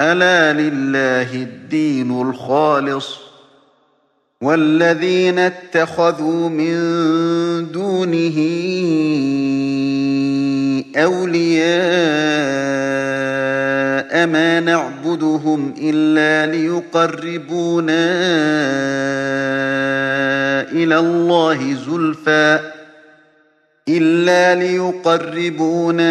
ألا لله الدين الخالص والذين اتخذوا من دونه أولياء ما نعبدهم إلا ليقربونا إلى الله زلفى إلا ليقربونا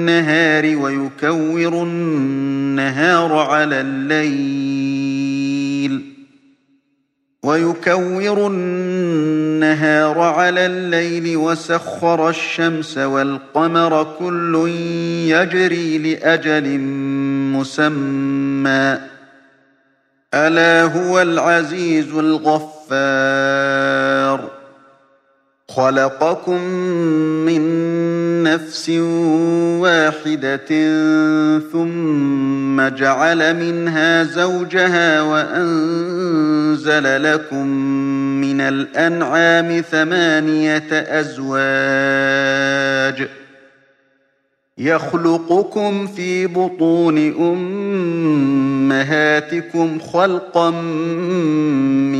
النهار ويكور النهار على الليل ويكور النهار على الليل وسخر الشمس والقمر كل يجري لأجل مسمى ألا هو العزيز الغفار خلقكم من نفس واحدة ثم جعل منها زوجها وأنزل لكم من الأنعام ثمانية أزواج يخلقكم في بطون أمهاتكم خلقا من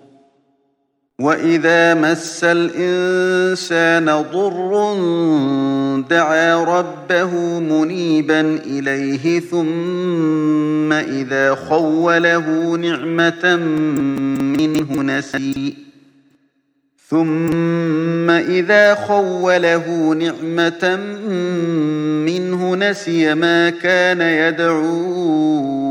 وإذا مس الإنسان ضر دعا ربه منيبا إليه ثم إذا خوله نعمة منه نسي ثم إذا خوله نعمة منه نسي ما كان يدعو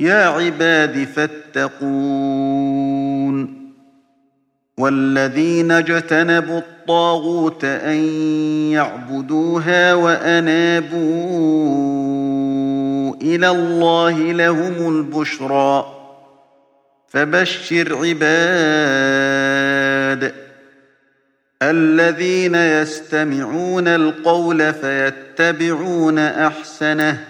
يا عباد فاتقون والذين اجتنبوا الطاغوت أن يعبدوها وأنابوا إلى الله لهم البشرى فبشر عباد الذين يستمعون القول فيتبعون أحسنه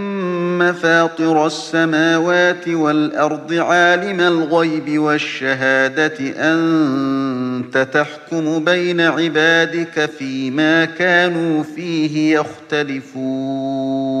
فاطر السماوات والأرض عالم الغيب والشهادة أنت تحكم بين عبادك فيما كانوا فيه يختلفون.